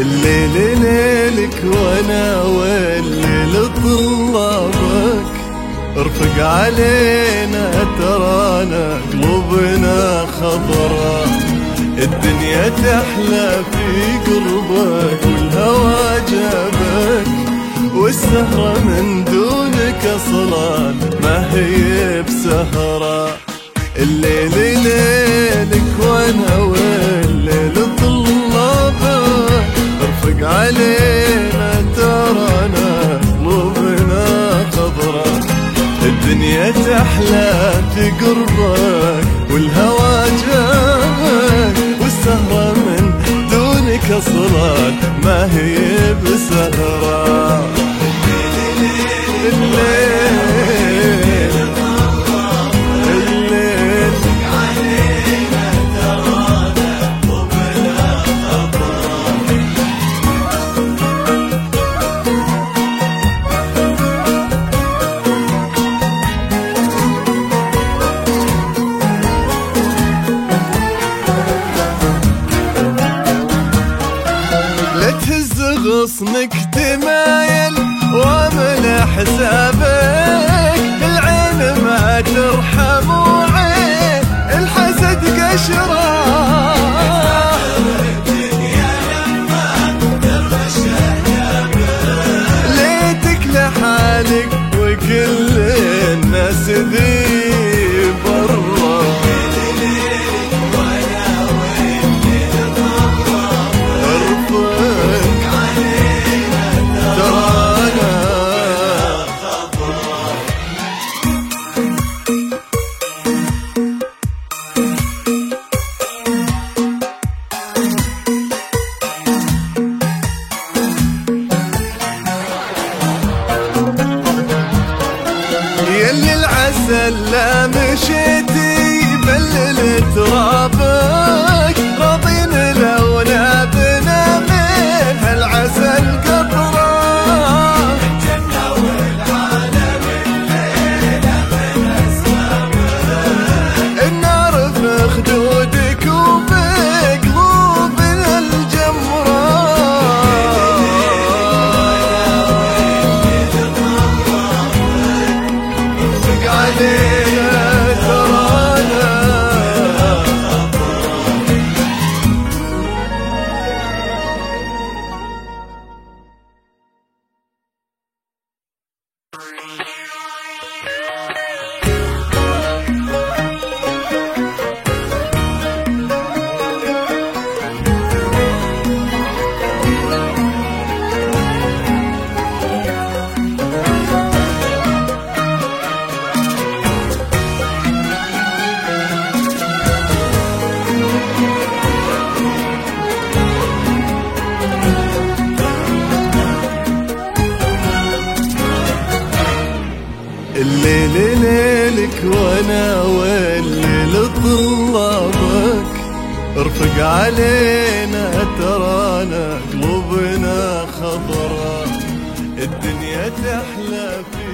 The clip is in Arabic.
الليل ليلك وأنا والليل طلابك. ارفق علينا ترانا قلوبنا خضرا. الدنيا تحلى في قربك والهوى جابك. والسهرة من دونك أصلا ما هي بسهرة. الليل ليلك وأنا علينا ترانا قلوبنا خضرا الدنيا تحلى في غصنك تمايل وامل حسابك العين ما ترحم وعين الحسد قشرة. ليتك لحالك وكل الناس ذي. مشيتي بلل ترابك الليل ليلك وأنا والليل طلابك. ارفق علينا ترانا قلوبنا خضرا الدنيا تحلى في